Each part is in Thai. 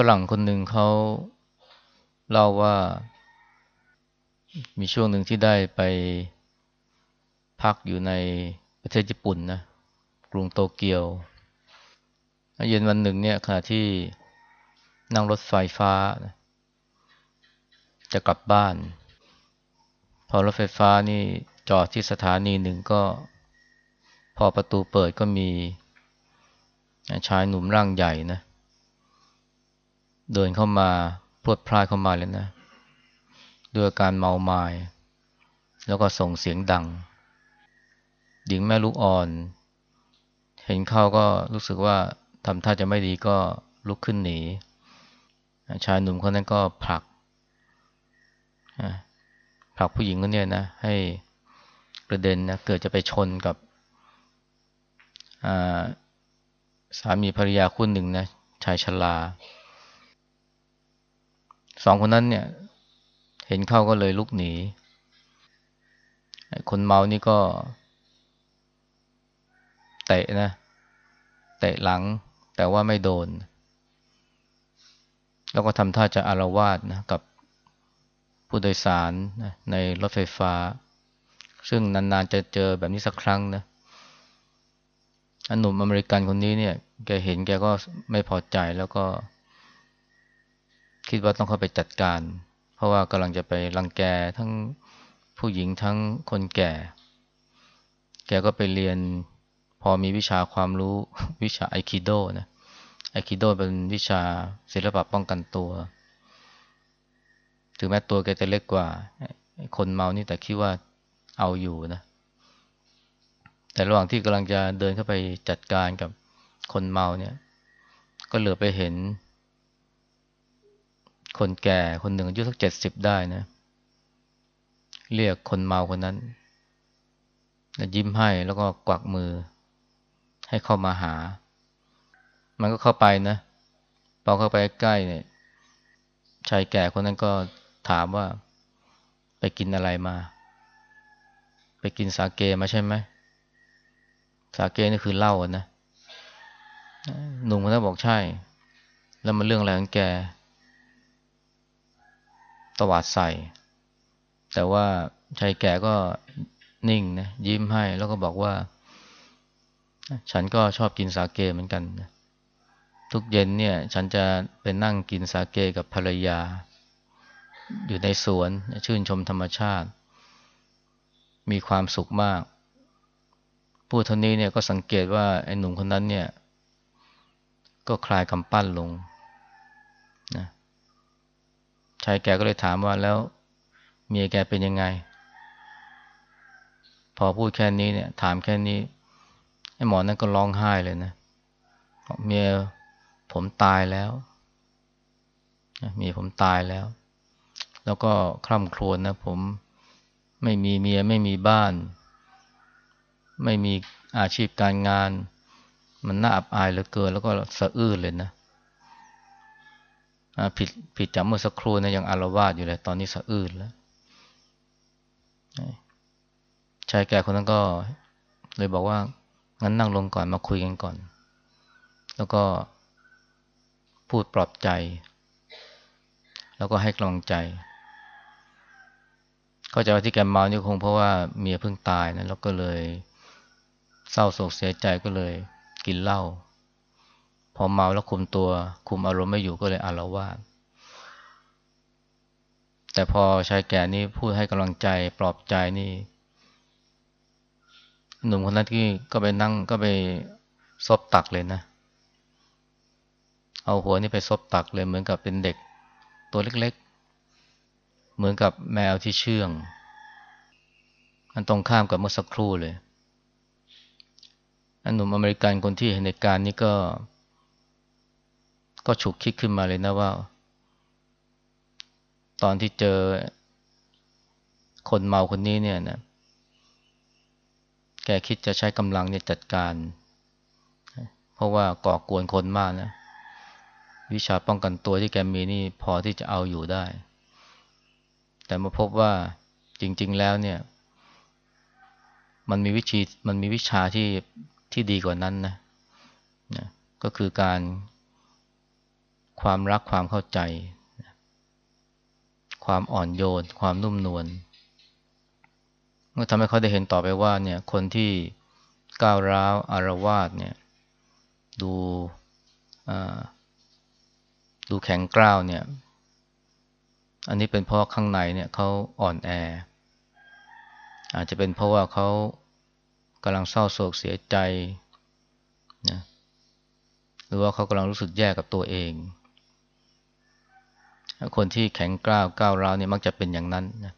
ฝรั่งคนหนึ่งเขาเล่าว่า มีช่วงหนึ่งที่ได้ไปพักอยู่ในประเทศญี่ปุ่นนะกรุงโตเกียวเย็นวันหนึ่งเนี่ยขณะที่นั่งรถไฟฟ้า จะกลับบ้าน พอรถไฟฟ้านี่จอดที่สถานีหนึ่งก็ พอประตูเปิดก็มีชายหนุ่มร่างใหญ่นะ เดินเข้ามาพรวดพลาดเข้ามาเลยนะด้วยการเมาไมา้แล้วก็ส่งเสียงดัง หญิงแม่ลูกอ่อน เห็นเข้าก็รู้สึกว่าทำท่าจะไม่ดีก็ลุกขึ้นหนี ชายหนุ่มคนนั้นก็ผลักผลักผู้หญิงคนนี้นะ ให้กระเด็นนะเกิดจะไปชนกับสามีภรรยาคู่หนึ่งนะชายชรา สองคนนั้นเนี่ย เห็นเข้าก็เลยลุกหนี คนเมานี่ก็ เตะนะ เตะหลัง แต่ว่าไม่โดน แล้วก็ทำท่าจะอารวาสนะกับผู้โดยสารนะในรถไฟฟ้า ซึ่งนานๆจะเจอแบบนี้สักครั้งนะอันหนุ่มอเมริกันคนนี้เนี่ย แกเห็นแกก็ไม่พอใจแล้วก็ คิดว่าต้องเข้าไปจัดการ เพราะว่ากำลังจะไปรังแกทั้งผู้หญิงทั้งคนแก่ แกก็ไปเรียนพอมีวิชาความรู้วิชาไอคิโดนะไอคิโดเป็นวิชาศิลปะป้องกันตัว ถึงแม้ตัวแกจะเล็กกว่า คนเมานี่แต่คิดว่าเอาอยู่นะ แต่ระหว่างที่กำลังจะเดินเข้าไปจัดการกับคนเมาเนี่ย ก็เหลือไปเห็น คนแก่คนหนึ่งอายุสักเจ็ดสิบได้นะ เรียกคนเมาคนนั้นยิ้มให้แล้วก็กวักมือ ให้เข้ามาหา มันก็เข้าไปนะพอเข้าไปใกล้เนี่ยชายแก่คนนั้นก็ถามว่า ไปกินอะไรมา ไปกินสาเกมาใช่ไหมสาเกนี่คือเหล้านะหนุ่มคนนั้นบอกใช่ แล้วมันเรื่องอะไรของแก ตวาดใส่ แต่ว่าชายแก่ก็นิ่งนะยิ้มให้แล้วก็บอกว่า ฉันก็ชอบกินสาเกเหมือนกันทุกเย็นเนี่ย ฉันจะไปนั่งกินสาเกกับภรรยา อยู่ในสวนชื่นชมธรรมชาติ มีความสุขมาก ผู้ท่านี้เนี่ยก็สังเกตว่าไอ้หนุ่มคนนั้นเนี่ย ก็คลายกำปั้นลงนะ ชายแกก็เลยถามว่าแล้วเมียแกเป็นยังไง พอพูดแค่นี้เนี่ย ถามแค่นี้ไอ้หมอนั้นก็ร้องไห้เลยนะเมียผมตายแล้วเมียผมตายแล้ว แล้วก็คร่ำครวญนะผมไม่มีเมียไม่มีบ้าน ไม่มีอาชีพการงาน มันน่าอับอายเหลือเกิน แล้วก็สะอื้นเลยนะ ผิดผิดจากเมื่อสักครู่นะยังอารวาสอยู่เลย ตอนนี้สะอื้นแล้วชายแก่คนนั้นก็เลยบอกว่างั้นนั่งลงก่อนมาคุยกันก่อน แล้วก็พูดปลอบใจ แล้วก็ให้กำลังใจก็จว่าที่แกเมานี่คงเพราะว่าเมียเพิ่งตายนะแล้วก็เลยเศร้าโศกเสียใจก็เลยกินเหล้า พอเมาแล้วคุมตัวคุมอารมณ์ไม่อยู่ก็เลยอารวาสแต่พอชายแก่นี่พูดให้กำลังใจปลอบใจนี่ หนุ่มคนนั้นที่ก็ไปนั่งก็ไปซบตักเลยนะ เอาหัวนี่ไปซบตักเลยเหมือนกับเป็นเด็กตัวเล็กๆ เหมือนกับแมวที่เชื่องอันตรงข้ามกับเมื่อสักครู่เลยอันหนุ่มอเมริกันคนที่เห็นในการนี้ก็ ก็ฉุกคิดขึ้นมาเลยนะว่า ตอนที่เจอคนเมาคนนี้เนี่ยนะ แกคิดจะใช้กำลังเนี่ยจัดการ เพราะว่าก่อกวนคนมากนะ วิชาป้องกันตัวที่แกมีนี่พอที่จะเอาอยู่ได้ แต่มาพบว่าจริง ๆ แล้วเนี่ย มันมีวิธีมันมีวิชาที่ที่ดีกว่านั้นนะนะก็คือการ ความรักความเข้าใจ ความอ่อนโยน ความนุ่มนวลมื่อทำให้เขาได้เห็นต่อไปว่าเนี่ยคนที่ก้าวร้าวอารวาสเนี่ยดูดูแข็งกร้าวเนี่ย อันนี้เป็นเพราะข้างในเนี่ยเขาอ่อนแอ อาจจะเป็นเพราะว่าเขากำลังเศร้าโศกเสียใจนะหรือว่าเขากำลังรู้สึกแย่กับตัวเอง คนที่แข็งกร้าวก้าวร้าวเนี่ยมักจะเป็นอย่างนั้นนะ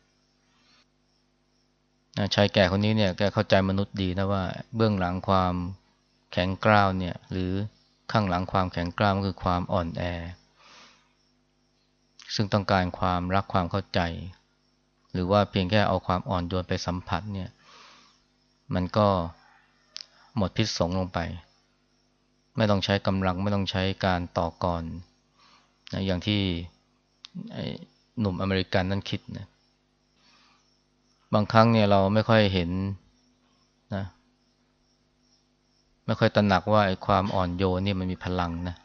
ชายแก่คนนี้เนี่ยแกเข้าใจมนุษย์ดีนะว่า เบื้องหลังความแข็งกร้าวเนี่ย หรือข้างหลังความแข็งกร้าวมันคือความอ่อนแอ ซึ่งต้องการความรักความเข้าใจ หรือว่าเพียงแค่เอาความอ่อนโยนไปสัมผัสเนี่ย มันก็หมดพิษสงลงไป ไม่ต้องใช้กำลังไม่ต้องใช้การต่อกรนะอย่างที่ หนุ่มอเมริกันนั่นคิดนะบางครั้งเนี่ยเราไม่ค่อยเห็นนะไม่ค่อยตระหนักว่าไอ้ความอ่อนโยนนี่มันมีพลังนะ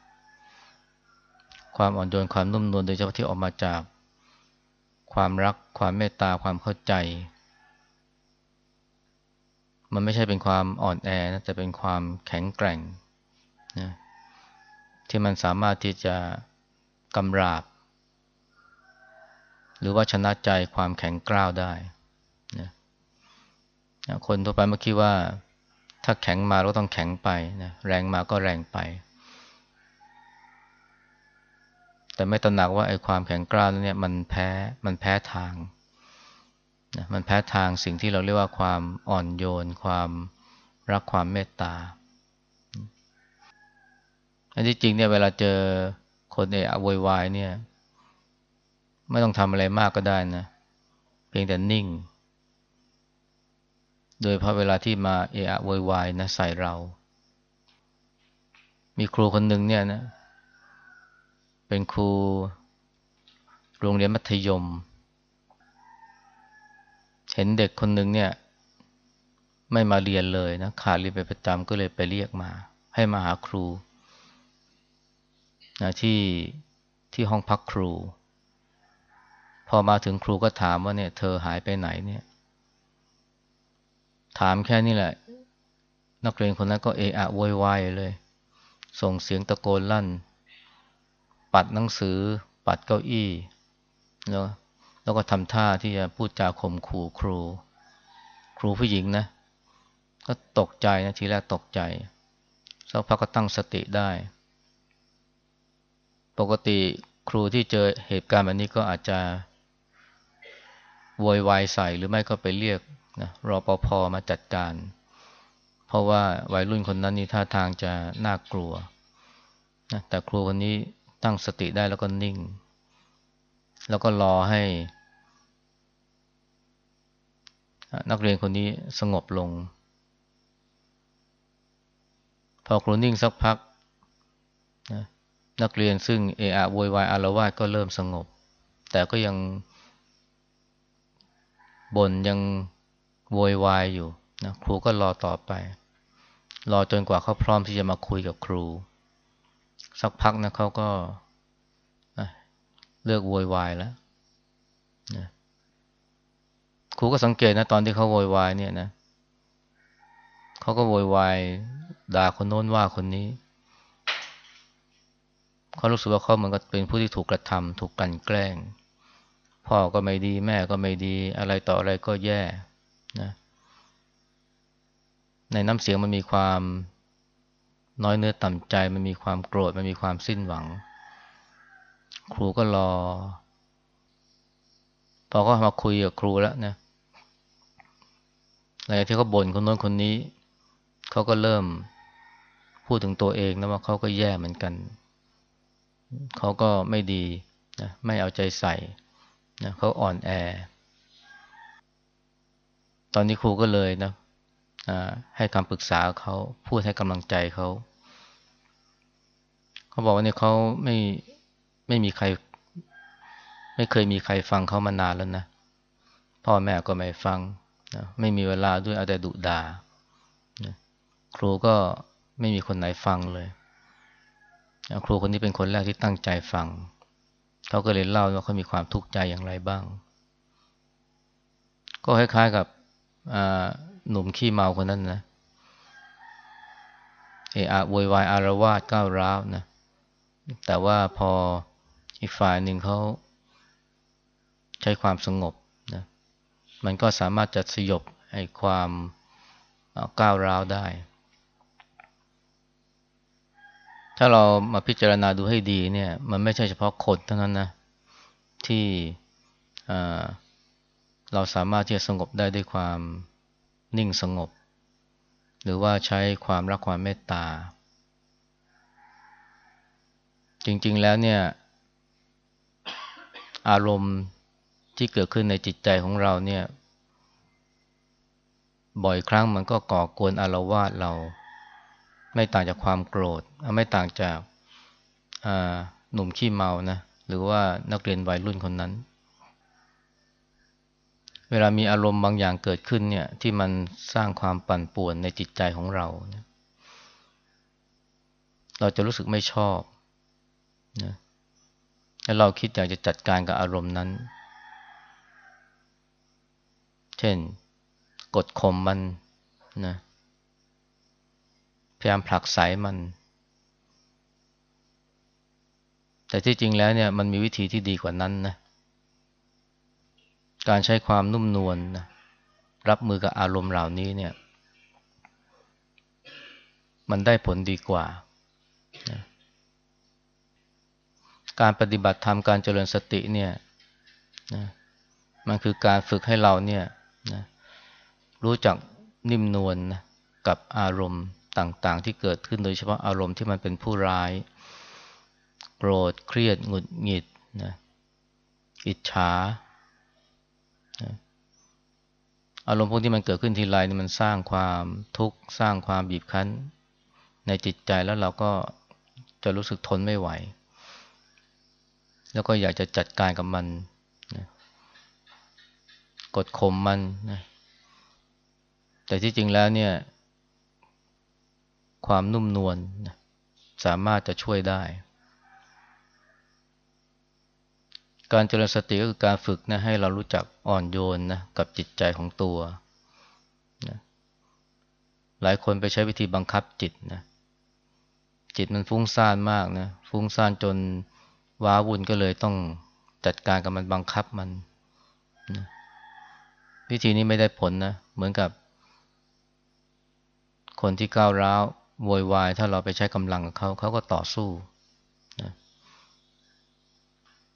ความอ่อนโยนความนุ่มนวลโดยเฉพาะที่ออกมาจากความรักความเมตตาความเข้าใจ มันไม่ใช่เป็นความอ่อนแอนะแต่เป็นความแข็งแกร่งนะที่มันสามารถที่จะกำราบ หรือว่าชนะใจความแข็งกร้าวได้นะคนทั่วไปเมื่อคิดว่า ถ้าแข็งมาก็ต้องแข็งไปนะแรงมาก็แรงไป แต่ไม่ตระหนักว่าไอ้ความแข็งกร้าวเนี่ยมันแพ้มันแพ้ทางนะมันแพ้ทางสิ่งที่เราเรียกว่าความอ่อนโยน ความรักความเมตตาอันที่จริงเนี่ยเวลาเจอคนเอะโวยวายเนี่ย ไม่ต้องทำอะไรมากก็ได้นะ เพียงแต่นิ่ง โดยพราะเวลาที่มาเอะอะโวยวายนะใส่เรา มีครูคนหนึ่งเนี่ยนะ เป็นครูโรงเรียนมัธยม เห็นเด็กคนหนึ่งเนี่ย ไม่มาเรียนเลยนะ ขาดเรียนไปประจำก็เลยไปเรียกมา ให้มาหาครูนะที่ที่ห้องพักครู อมาถึงครูก็ถามว่าเนี่ย เธอหายไปไหนเนี่ย ถามแค่นี้แหละ นักเรียนคนนั้นก็เอะอะโวยวายเลย ส่งเสียงตะโกนลั่น ปัดหนังสือ ปัดเก้าอี้แล้วแล้วก็ทำท่าที่จะพูดจาข่มขู่ครู ครูผู้หญิงนะ ก็ตกใจนะทีแรกตกใจสักพักก็ตั้งสติได้ ปกติครูที่เจอเหตุการณ์แบบนี้ก็อาจจะ โวยวายใส่หรือไม่ก็ไปเรียกนะรอปภมาจัดการ เพราะว่าวัยรุ่นคนนั้นนี่ท่าทางจะน่ากลัวนะแต่ครูคนนี้ตั้งสติได้แล้วก็นิ่ง แล้วก็รอให้ นักเรียนคนนี้สงบลง พอครูนิ่งสักพักนะนักเรียนซึ่งเอะอะโวยวายอารวาสก็เริ่มสงบ แต่ก็ยัง บ่นยังโวยวายอยู่นะครูก็รอต่อไป รอจนกว่าเขาพร้อมที่จะมาคุยกับครู สักพักนะเขาก็เลิกโวยวายแล้วนะครูก็สังเกตนะตอนที่เขาโวยวายเนี่ยนะเขาก็โวยวายด่าคนโน้นว่าคนนี้เขารู้สึกว่าเขาเหมือนกับเป็นผู้ที่ถูกกระทำถูกกลั่นแกล้ง พ่อก็ไม่ดี แม่ก็ไม่ดี อะไรต่ออะไรก็แย่นะในน้ำเสียงมันมีความน้อยเนื้อต่ำใจ มันมีความโกรธ มันมีความสิ้นหวัง ครูก็รอ พอเขามาคุยกับครูแล้วนะหลังจากที่เขาบ่นคนโน้นคนนี้ เขาก็เริ่มพูดถึงตัวเองนะว่าเขาก็แย่เหมือนกัน เขาก็ไม่ดีนะไม่เอาใจใส่ นะเขาอ่อนแอ ตอนนี้ครูก็เลยนะให้คำปรึกษาเขาพูดให้กำลังใจเขาเขาบอกว่าเนี่ยเขาไม่ไม่มีใคร ไม่เคยมีใครฟังเขามานานแล้วนะพ่อแม่ก็ไม่ฟังนะไม่มีเวลาด้วยเอาแต่ดุดานะครูก็ไม่มีคนไหนฟังเลย ครูคนนี้เป็นคนแรกที่ตั้งใจฟัง เขาก็เลยเล่าว่าเขามีความทุกข์ใจอย่างไรบ้าง ก็คล้ายๆกับหนุ่มขี้เมาคนนั้นนะเอะอะโวยวายอารวาสก้าวร้าวนะแต่ว่าพออีกฝ่ายหนึ่งเขาใช้ความสงบนะมันก็สามารถจะสยบไอ้ความก้าวร้าวได้ ถ้าเรามาพิจารณาดูให้ดีเนี่ย มันไม่ใช่เฉพาะคนเท่านั้นนะที่เราสามารถที่จะสงบได้ด้วยความนิ่งสงบ หรือว่าใช้ความรักความเมตตา จริง ๆ แล้วเนี่ย อารมณ์ที่เกิดขึ้นในจิตใจของเราเนี่ย บ่อยครั้งมันก็ก่อกวนอารวาสเรา ไม่ต่างจากความโกรธ ไม่ต่างจากหนุ่มขี้เมานะหรือว่านักเรียนวัยรุ่นคนนั้น เวลามีอารมณ์บางอย่างเกิดขึ้นเนี่ยที่มันสร้างความปั่นป่วนในจิตใจของเราเราจะรู้สึกไม่ชอบนะแล้วเราคิดอยากจะจัดการกับอารมณ์นั้น เช่น กดข่มมันนะ พยายามผลักไสมัน แต่ที่จริงแล้วเนี่ยมันมีวิธีที่ดีกว่านั้นนะ การใช้ความนุ่มนวลนะรับมือกับอารมณ์เหล่านี้เนี่ย มันได้ผลดีกว่านะการปฏิบัติธรรมการเจริญสติเนี่ยนะมันคือการฝึกให้เราเนี่ยนะรู้จักนิ่มนวลนะกับอารมณ์ ต่างๆ ที่เกิดขึ้นโดยเฉพาะอารมณ์ที่มันเป็นผู้ร้าย โกรธเครียดหงุดหงิดนะอิจฉาอารมณ์พวกที่มันเกิดขึ้นทีไรนี่มันสร้างความทุกข์สร้างความบีบคั้น ในจิตใจแล้วเราก็จะรู้สึกทนไม่ไหว แล้วก็อยากจะจัดการกับมันนะกดข่มมันนะแต่ที่จริงแล้วเนี่ย ความนุ่มนวลสามารถจะช่วยได้ การเจริญสติก็คือการฝึกนะให้เรารู้จักอ่อนโยนนะกับจิตใจของตัวนะหลายคนไปใช้วิธีบังคับจิตนะจิตมันฟุ้งซ่านมากนะฟุ้งซ่านจนว้าวุ่นก็เลยต้องจัดการกับมันบังคับมันนะวิธีนี้ไม่ได้ผลนะเหมือนกับคนที่ก้าวร้าว โวยวาย ถ้าเราไปใช้กำลังกับเขาเขาก็ต่อสู้นะ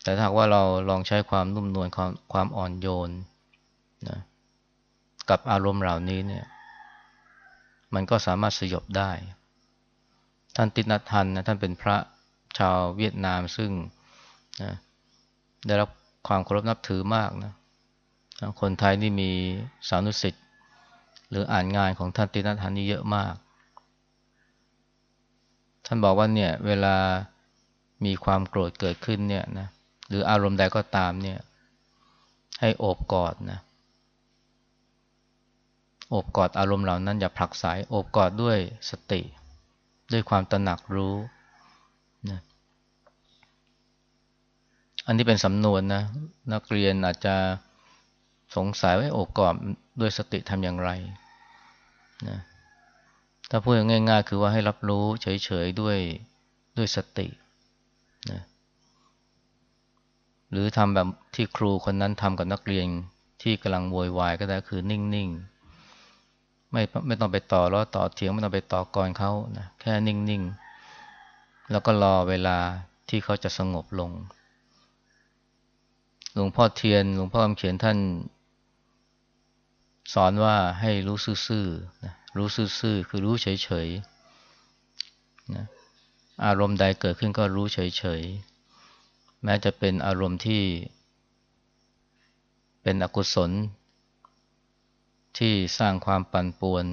แต่ถ้าว่าเราลองใช้ความนุ่มนวลความความอ่อนโยนนะกับอารมณ์เหล่านี้เนี่ย มันก็สามารถสยบได้ ท่านตินัทันนะท่านเป็นพระชาวเวียดนามซึ่งนะได้รับความเคารพนับถือมากนะคนไทยนี่มีสานุสิทธิ์หรืออ่านงานของท่านตินัทันนี่เยอะมาก ท่านบอกว่าเนี่ยเวลามีความโกรธเกิดขึ้นเนี่ยนะหรืออารมณ์ใดก็ตามเนี่ย ให้โอบกอดนะโอบกอดอารมณ์เหล่านั้นอย่าผลักสายโอบกอดด้วยสติ ด้วยความตระหนักรู้นะอันนี้เป็นสำนวนนะนักเรียนอาจจะสงสัยว่าโอบกอดด้วยสติทำอย่างไรนะ ถ้าพูดง่าย ๆ คือว่าให้รับรู้เฉยๆด้วยด้วยสตินะหรือทำแบบที่ครูคนนั้นทำกับนักเรียนที่กำลังโวยวายก็ได้คือนิ่งๆไม่ไม่ต้องไปต่อล้อต่อเถียงไม่ต้องไปต่อกรเขานะแค่นิ่งๆ แล้วก็รอเวลาที่เขาจะสงบลง หลวงพ่อเทียนหลวงพ่อคำเขียนท่าน สอนว่าให้รู้ซื่อๆนะรู้ซื่อๆคือรู้เฉยๆนะอารมณ์ใดเกิดขึ้นก็รู้เฉยๆ แม้จะเป็นอารมณ์ที่ เป็นอกุศล ที่สร้างความปั่นป่วน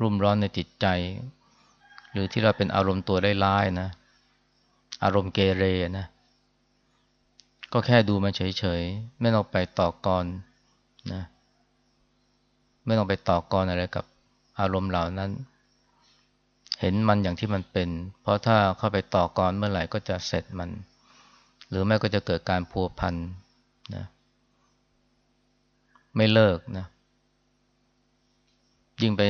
รุ่มร้อนในจิตใจ หรือที่เราเป็นอารมณ์ตัวได้ร้ายนะ อารมณ์เกเรนะ ก็แค่ดูมันเฉยๆ ไม่ต้องไปต่อกรนะ ไม่ต้องไปต่อกรอะไรกับ อารมณ์เหล่านั้น เห็นมันอย่างที่มันเป็น เพราะถ้าเข้าไปต่อกรเมื่อไหร่ก็จะเสร็จมัน หรือแม้ก็จะเกิดการพัวพันนะไม่เลิกนะ ยิ่งไป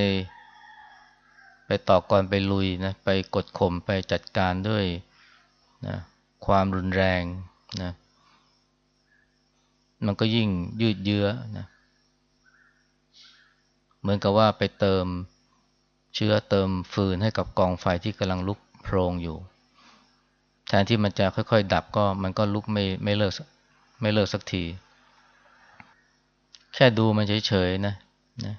ไปต่อกรไปลุยนะไปกดข่มไปจัดการด้วยนะความรุนแรงนะมันก็ยิ่งยืดเยื้อนะเหมือนกับว่าไปเติมเชื้อเติมฟืนให้กับกองไฟที่กำลังลุกโพรงอยู่ แทนที่มันจะค่อย ๆ ดับก็มันก็ลุกไม่ไม่เลิกไม่เลิกสักที แค่ดูมันเฉยๆนะนะ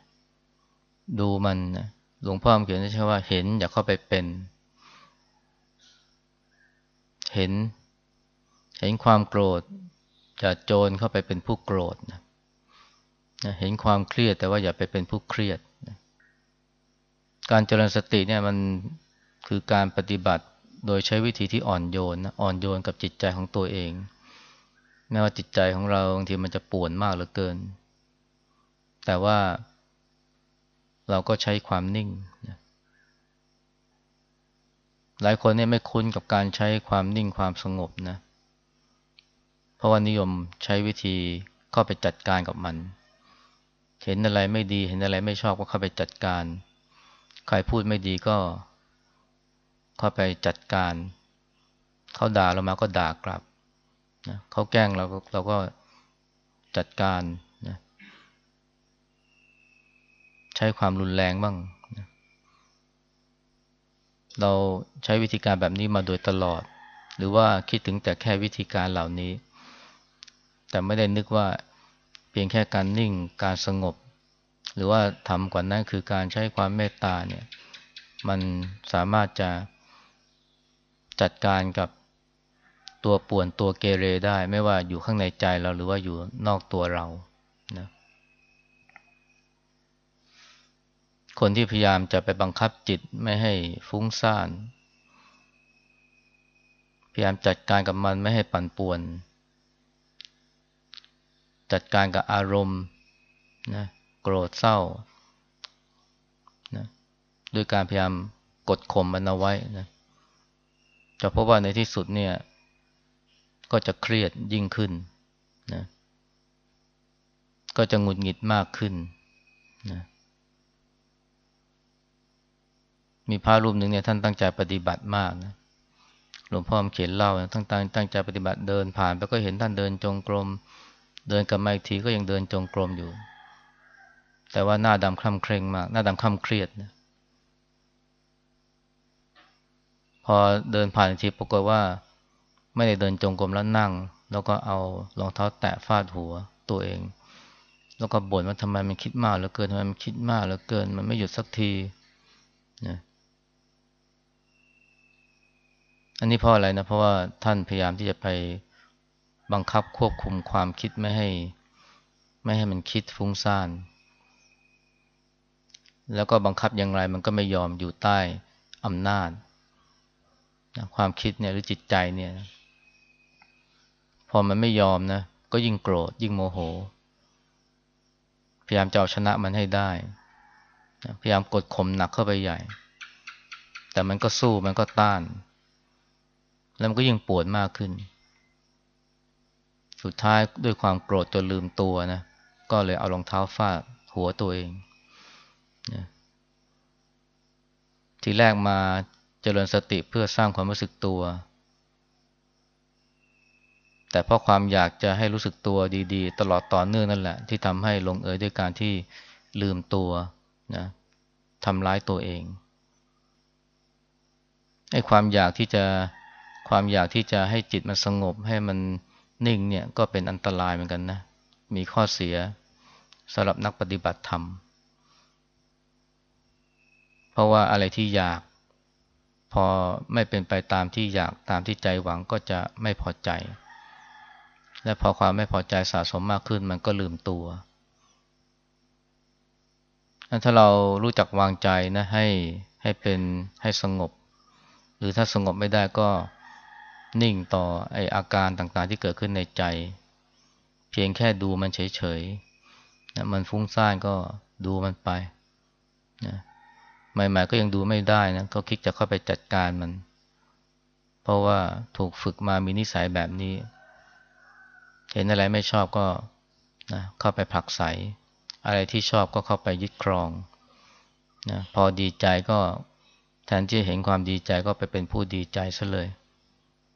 ดูมันนะหลวงพ่อเขียนใช่ว่าเห็นอย่าเข้าไปเป็น เห็น เห็นความโกรธจะโจรเข้าไปเป็นผู้โกรธนะ เห็นความเครียดแต่ว่าอย่าไปเป็นผู้เครียดนะการเจริญสติเนี่ยมันคือการปฏิบัติโดยใช้วิธีที่อ่อนโยนนะอ่อนโยนกับจิตใจของตัวเองแม้ว่าจิตใจของเราบางทีมันจะป่วนมากเหลือเกิน แต่ว่าเราก็ใช้ความนิ่งนะหลายคนเนี่ยไม่คุ้นกับการใช้ความนิ่งความสงบนะ เพราะว่านิยมใช้วิธีเข้าไปจัดการกับมัน เห็นอะไรไม่ดี เห็นอะไรไม่ชอบก็เข้าไปจัดการ ใครพูดไม่ดีก็ เข้าไปจัดการ เขาด่าเรามาก็ด่ากลับนะเขาแกล้งเราเราก็จัดการนะใช้ความรุนแรงบ้างนะเราใช้วิธีการแบบนี้มาโดยตลอด หรือว่าคิดถึงแต่แค่วิธีการเหล่านี้ แต่ไม่ได้นึกว่า พียงแค่การนิ่งการสงบ หรือว่าทำกว่านั้นคือการใช้ความเมตตาเนี่ยมันสามารถจะจัดการกับตัวป่วนตัวเกเรได้ ไม่ว่าอยู่ข้างในใจเราหรือว่าอยู่นอกตัวเรานะคนที่พยายามจะไปบังคับจิตไม่ให้ฟุ้งซ่าน พยายามจัดการกับมันไม่ให้ปั่นป่วน จัดการกับอารมณ์นะโกรธเศร้านะด้วยการพยายามกดข่มมันเอาไว้นะจะพบว่าในที่สุดเนี่ย ก็จะเครียดยิ่งขึ้นนะก็จะหงุดหงิดมากขึ้นนะมีพระรูปหนึ่งเนี่ยท่านตั้งใจปฏิบัติมากนะหลวงพ่อเขียนเล่าตั้งตั้งตั้งใจปฏิบัติเดินผ่านไปก็เห็นท่านเดินจงกรม เดินกลับมาอีกทีก็ยังเดินจงกรมอยู่ แต่ว่าหน้าดำคล่ำเคร่งมาก หน้าดำคล่ำเครียดนะพอเดินผ่านอีกทีปรากฏว่า ไม่ได้เดินจงกรมแล้วนั่ง แล้วก็เอารองเท้าแตะฟาดหัวตัวเอง แล้วก็บ่นว่าทำไมมันคิดมากเหลือเกินทำไมมันคิดมากเหลือเกิน มันไม่หยุดสักทีนะอันนี้เพราะอะไรนะเพราะว่าท่านพยายามที่จะไป บังคับควบคุมความคิดไม่ให้ ไม่ให้มันคิดฟุ้งซ่าน แล้วก็บังคับอย่างไรมันก็ไม่ยอมอยู่ใต้อำนาจ ความคิดเนี่ยหรือจิตใจเนี่ยพอมันไม่ยอมนะก็ยิ่งโกรธยิ่งโมโห พยายามจะเอาชนะมันให้ได้ พยายามกดข่มหนักเข้าไปใหญ่ แต่มันก็สู้มันก็ต้าน แล้วมันก็ยิ่งปวดมากขึ้น สุดท้ายด้วยความโกรธจนลืมตัวนะ ก็เลยเอารองเท้าฟาดหัวตัวเองนะทีแรกมาเจริญสติเพื่อสร้างความรู้สึกตัว แต่เพราะความอยากจะให้รู้สึกตัวดีๆ ตลอดต่อเนื่องนั่นแหละ ที่ทำให้ลงเอยด้วยการที่ลืมตัวนะทำร้ายตัวเองไอ้ความอยากที่จะความอยากที่จะให้จิตมันสงบให้มัน นิ่งเนี่ยก็เป็นอันตรายเหมือนกันนะ มีข้อเสียสำหรับนักปฏิบัติธรรม เพราะว่าอะไรที่อยาก พอไม่เป็นไปตามที่อยากตามที่ใจหวังก็จะไม่พอใจ และพอความไม่พอใจสะสมมากขึ้นมันก็ลืมตัวถ้าเรารู้จักวางใจนะให้ให้เป็นให้สงบ หรือถ้าสงบไม่ได้ก็ นิ่งต่อไออาการต่างๆที่เกิดขึ้นในใจ เพียงแค่ดูมันเฉยๆนะมันฟุ้งซ่านก็ดูมันไปนะใหม่ๆก็ยังดูไม่ได้นะก็คิดจะเข้าไปจัดการมัน เพราะว่าถูกฝึกมามีนิสัยแบบนี้ เห็นอะไรไม่ชอบก็นะเข้าไปผลักไสอะไรที่ชอบก็เข้าไปยึดครองนะพอดีใจก็แทนที่เห็นความดีใจก็ไปเป็นผู้ดีใจซะเลย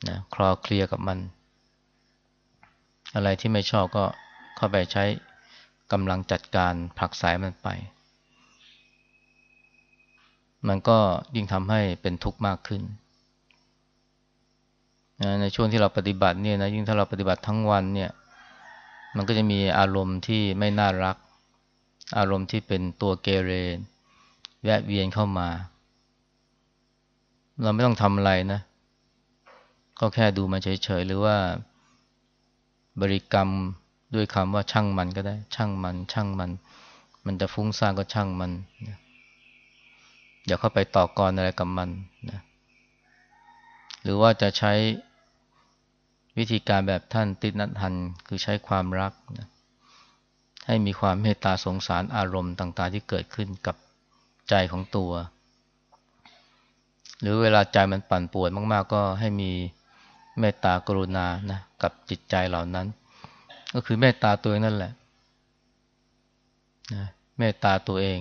นะคลอเคลียกับมัน อะไรที่ไม่ชอบก็เข้าไปใช้กำลังจัดการผลักสายมันไป มันก็ยิ่งทำให้เป็นทุกข์มากขึ้นในช่วงที่เราปฏิบัติเนี่ยนะยิ่งถ้าเราปฏิบัติทั้งวันเนี่ย มันก็จะมีอารมณ์ที่ไม่น่ารัก อารมณ์ที่เป็นตัวเกเรแวะเวียนเข้ามา เราไม่ต้องทำอะไรนะ ก็แค่ดูมันเฉยๆหรือว่า บริกรรมด้วยคำว่าช่างมันก็ได้ ช่างมัน ช่างมัน มันจะฟุ้งซ่านก็ช่างมันนะอย่าเข้าไปต่อกรอะไรกับมันนะหรือว่าจะใช้วิธีการแบบท่านติดนัทันคือใช้ความรักนะให้มีความเมตตาสงสารอารมณ์ต่าง ๆ ที่เกิดขึ้นกับใจของตัว หรือเวลาใจมันปั่นป่วนมาก ๆ ก็ให้มี เมตตากรุณานะกับจิตใจเหล่านั้น ก็คือเมตตาตัวเองนั่นแหละนะเมตตาตัวเอง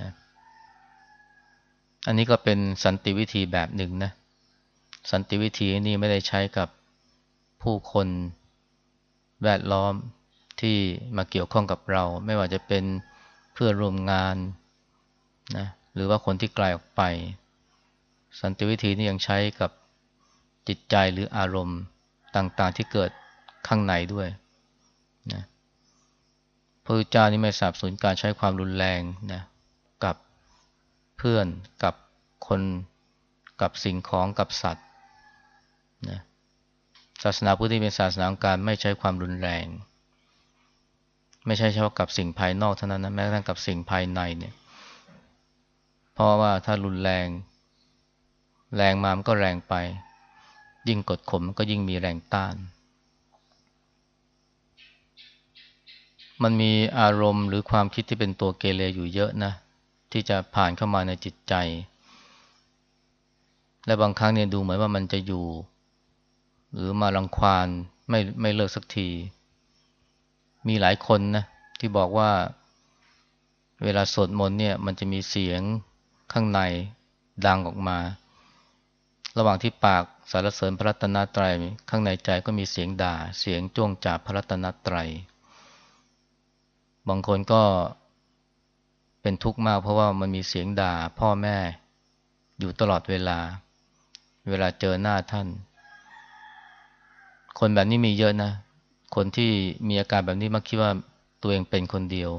นะอันนี้ก็เป็นสันติวิธีแบบหนึ่งนะสันติวิธีนี้ไม่ได้ใช้กับผู้คนแวดล้อมที่มาเกี่ยวข้องกับเรา ไม่ว่าจะเป็นเพื่อร่วมงานนะหรือว่าคนที่ไกลออกไป สันติวิธีนี้ยังใช้กับ จิตใจหรืออารมณ์ต่างๆที่เกิดข้างในด้วยนะพระเจ้านี่ไม่สนับสนุนการใช้ความรุนแรงนะกับเพื่อนกับคนกับสิ่งของกับสัตว์นะศาสนาพุทธที่เป็นศาสนาองการไม่ใช้ความรุนแรง ไม่ใช่เฉพาะกับสิ่งภายนอกเท่านั้นนะแม้กระทั่งกับสิ่งภายในเนี่ยเพราะว่าถ้ารุนแรง แรงมามันก็แรงไป ยิ่งกดข่มก็ยิ่งมีแรงต้าน มันมีอารมณ์หรือความคิดที่เป็นตัวเกเรอยู่เยอะนะ ที่จะผ่านเข้ามาในจิตใจ และบางครั้งเนี่ยดูเหมือนว่ามันจะอยู่ หรือมารังควานไม่ไม่เลิกสักที มีหลายคนนะที่บอกว่าเวลาสวดมนต์เนี่ยมันจะมีเสียงข้างในดังออกมา ระหว่างที่ปากสารเสริญพระรัตนตรัยข้างในใจก็มีเสียงด่า เสียงจ้วงจาบพระรัตนตรัย บางคนก็เป็นทุกข์มากเพราะว่ามันมีเสียงด่าพ่อแม่อยู่ตลอดเวลา เวลาเจอหน้าท่าน คนแบบนี้มีเยอะนะ คนที่มีอาการแบบนี้มักคิดว่าตัวเองเป็นคนเดียว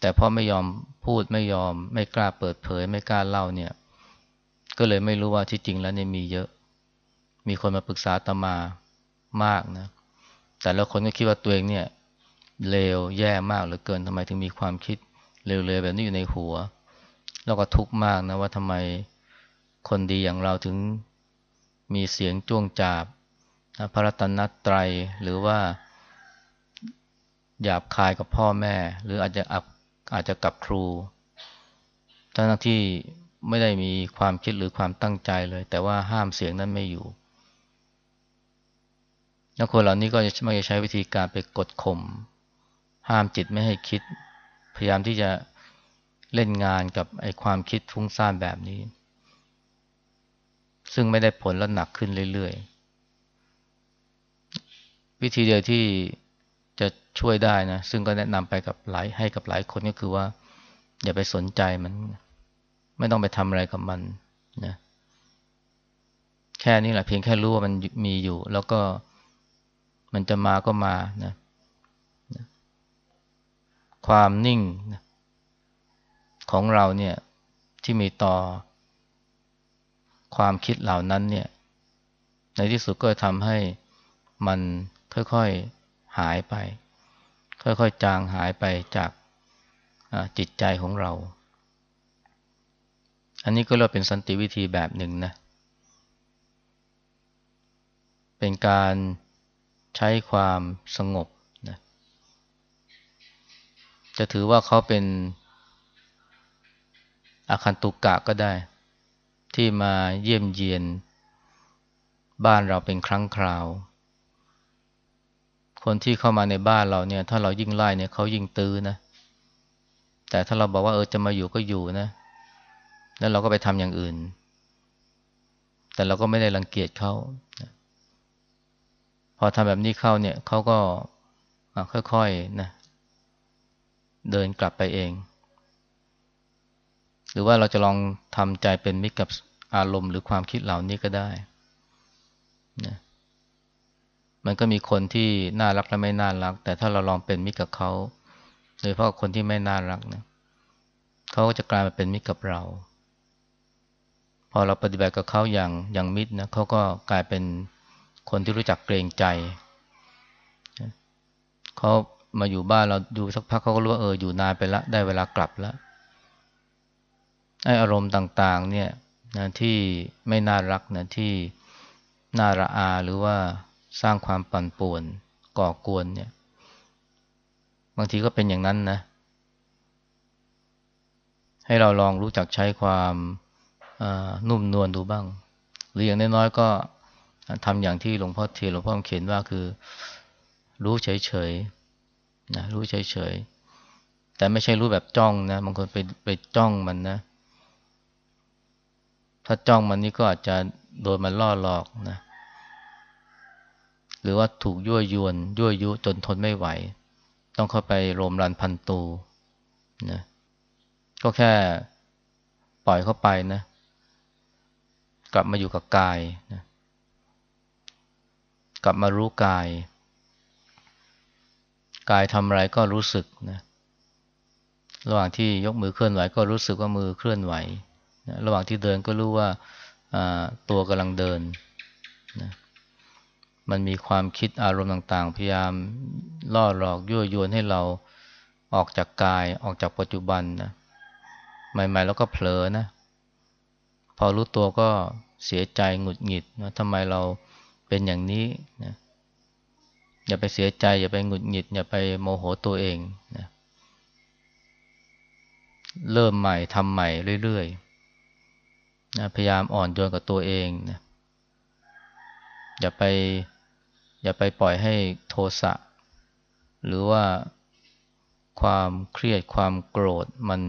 แต่พอไม่ยอมพูดไม่ยอม ไม่กล้าเปิดเผย ไม่กล้าเล่าเนี่ย ก็เลยไม่รู้ว่าที่จริงแล้วเนี่ยมีเยอะ มีคนมาปรึกษาตมามากนะ แต่แล้วคนก็คิดว่าตัวเองเนี่ยเลวแย่มากเหลือเกินทำไมถึงมีความคิดเลวๆแบบนี้อยู่ในหัว แล้วก็ทุกข์มากนะว่าทำไมคนดีอย่างเราถึงมีเสียงจ้วงจาบพระรัตนตรัยหรือว่าหยาบคายกับพ่อแม่ หรืออาจจะอาจจะกับครูทั้งที่ ไม่ได้มีความคิดหรือความตั้งใจเลย แต่ว่าห้ามเสียงนั้นไม่อยู่แล้วคนเหล่านี้ก็จะไม่ใช้วิธีการไปกดข่มห้ามจิตไม่ให้คิด พยายามที่จะเล่นงานกับไอ้ความคิดฟุ้งซ่านแบบนี้ ซึ่งไม่ได้ผลและหนักขึ้นเรื่อยๆ วิธีเดียวที่จะช่วยได้นะ ซึ่งก็แนะนำไปกับหลายให้กับหลายคนก็คือว่า อย่าไปสนใจมัน ไม่ต้องไปทำอะไรกับมันนะแค่นี้แหละเพียงแค่รู้ว่ามันมีอยู่ แล้วก็มันจะมาก็มานะความนิ่งนะของเราเนี่ยที่มีต่อความคิดเหล่านั้นเนี่ย ในที่สุดก็ทำให้มันค่อยๆหายไป ค่อยๆจางหายไปจากจิตใจของเรา อันนี้ก็เราเป็นสันติวิธีแบบหนึ่งนะ เป็นการใช้ความสงบนะจะถือว่าเขาเป็นอาคันตุกกะก็ได้ ที่มาเยี่ยมเยียน บ้านเราเป็นครั้งคราว คนที่เข้ามาในบ้านเราเนี่ย ถ้าเรายิ่งไล่เนี่ยเขายิ่งตื้อนะ แต่ถ้าเราบอกว่าเออจะมาอยู่ก็อยู่นะ แล้วเราก็ไปทำอย่างอื่น แต่เราก็ไม่ได้รังเกียจเขาพอทำแบบนี้เข้าเนี่ยเขาก็ค่อยๆนะเดินกลับไปเอง หรือว่าเราจะลองทำใจเป็นมิตรกับอารมณ์หรือความคิดเหล่านี้ก็ได้นะมันก็มีคนที่น่ารักและไม่น่ารัก แต่ถ้าเราลองเป็นมิตรกับเขาโดยเฉพาะคนที่ไม่น่ารักนะเขาก็จะกลายมาเป็นมิตรกับเรา อเราปฏิบัติกับเขาอย่างอย่างมิตรนะเขาก็กลายเป็นคนที่รู้จักเกรงใจเขามาอยู่บ้านเราดูสักพักเขาก็รู้ว่าเอออยู่นานไปละได้เวลากลับแล้วไออารมณ์ต่างๆ เนี่ยนะที่ไม่น่ารักนะที่น่าระอาหรือว่าสร้างความปั่นป่วนก่อกวนเนี่ย บางทีก็เป็นอย่างนั้นนะ ให้เราลองรู้จักใช้ความ นุ่มนวลดูบ้าง หรืออย่างน้อยๆก็ทำอย่างที่หลวงพ่อเทียนหลวงพ่อเขียนว่าคือ รู้เฉยๆนะรู้เฉยๆแต่ไม่ใช่รู้แบบจ้องนะบางคนไปไปจ้องมันนะ ถ้าจ้องมันนี่ก็อาจจะโดนมันล่อหลอกนะหรือว่าถูกยั่วยวน ยั่วยุจนทนไม่ไหว ต้องเข้าไปโรมรันพันตูนะก็แค่ปล่อยเข้าไปนะ กลับมาอยู่กับกายนะกลับมารู้กาย กายทำอะไรก็รู้สึกนะระหว่างที่ยกมือเคลื่อนไหวก็รู้สึกว่ามือเคลื่อนไหวนะระหว่างที่เดินก็รู้ว่าตัวกำลังเดินนะมันมีความคิดอารมณ์ต่างๆ พยายามล่อหลอกยั่วยวนให้เราออกจากกายออกจากปัจจุบันนะใหม่ๆแล้วก็เผลอนะ พอรู้ตัวก็ เสียใจหงุดหงิดนะทำไมเราเป็นอย่างนี้นะอย่าไปเสียใจ อย่าไปหงุดหงิด อย่าไปโมโหตัวเองนะเริ่มใหม่ทำใหม่เรื่อยๆนะพยายามอ่อนโยนกับตัวเองนะอย่าไปอย่าไปปล่อยให้โทสะหรือว่าความเครียดความโกรธมัน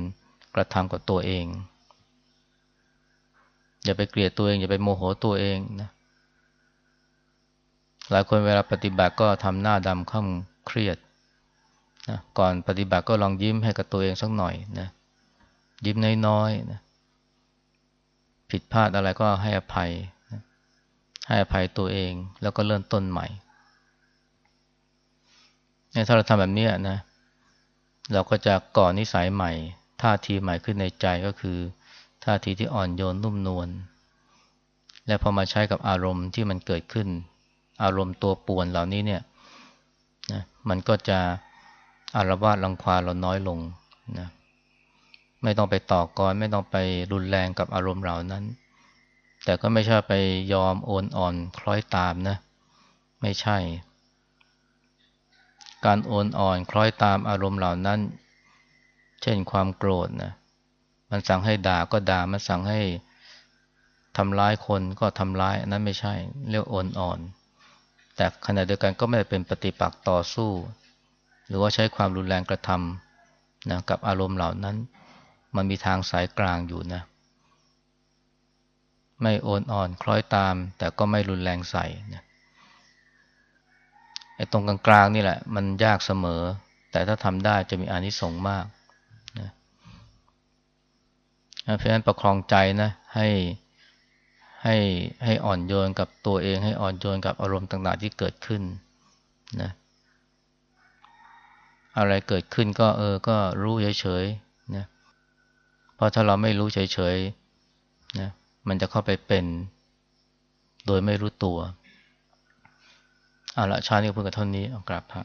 กระทำกับตัวเอง อย่าไปเกลียดตัวเอง อย่าไปโมโหตัวเองนะหลายคนเวลาปฏิบัติก็ทำหน้าดำข้ามเครียดนะก่อนปฏิบัติก็ลองยิ้มให้กับตัวเองสักหน่อยนะยิ้มน้อยๆนะผิดพลาดอะไรก็ให้อภัยนะให้อภัยตัวเองแล้วก็เริ่มต้นใหม่ถ้าเราทำแบบนี้นะ เราก็จะก่อนิสัยใหม่ท่าทีใหม่ขึ้นในใจก็คือ ท่าทีที่อ่อนโยนนุ่มนวลและพอมาใช้กับอารมณ์ที่มันเกิดขึ้น อารมณ์ตัวป่วนเหล่านี้เนี่ยนะมันก็จะอารวาสรังควาเราน้อยลงนะไม่ต้องไปต่อกรไม่ต้องไปรุนแรงกับอารมณ์เหล่านั้น แต่ก็ไม่ใช่ไปยอมโอนอ่อนคล้อยตามนะ ไม่ใช่ การโอนอ่อนคล้อยตามอารมณ์เหล่านั้น เช่นความโกรธนะ มันสั่งให้ด่าก็ด่า มันสั่งให้ทำร้ายคนก็ทำร้ายนั้นไม่ใช่เรียกโอนอ่อน แต่ขณะเดียวกันก็ไม่ได้เป็นปฏิปักษ์ต่อสู้ หรือว่าใช้ความรุนแรงกระทำนะกับอารมณ์เหล่านั้น มันมีทางสายกลางอยู่นะ ไม่โอนอ่อนคล้อยตาม แต่ก็ไม่รุนแรงใส่นะไอ้ตรงกลางๆนี่แหละ มันยากเสมอ แต่ถ้าทำได้จะมีอานิสงส์มาก เพราะฉะนั้นประคองใจนะให้ให้ให้อ่อนโยนกับตัวเอง ให้อ่อนโยนกับอารมณ์ต่างๆที่เกิดขึ้นนะอะไรเกิดขึ้นก็เออก็รู้เฉยๆนะเพราะถ้าเราไม่รู้เฉยๆนะมันจะเข้าไปเป็น โดยไม่รู้ตัวเอาละชาตินี้เพิ่งกับเท่านี้เอากราบพระ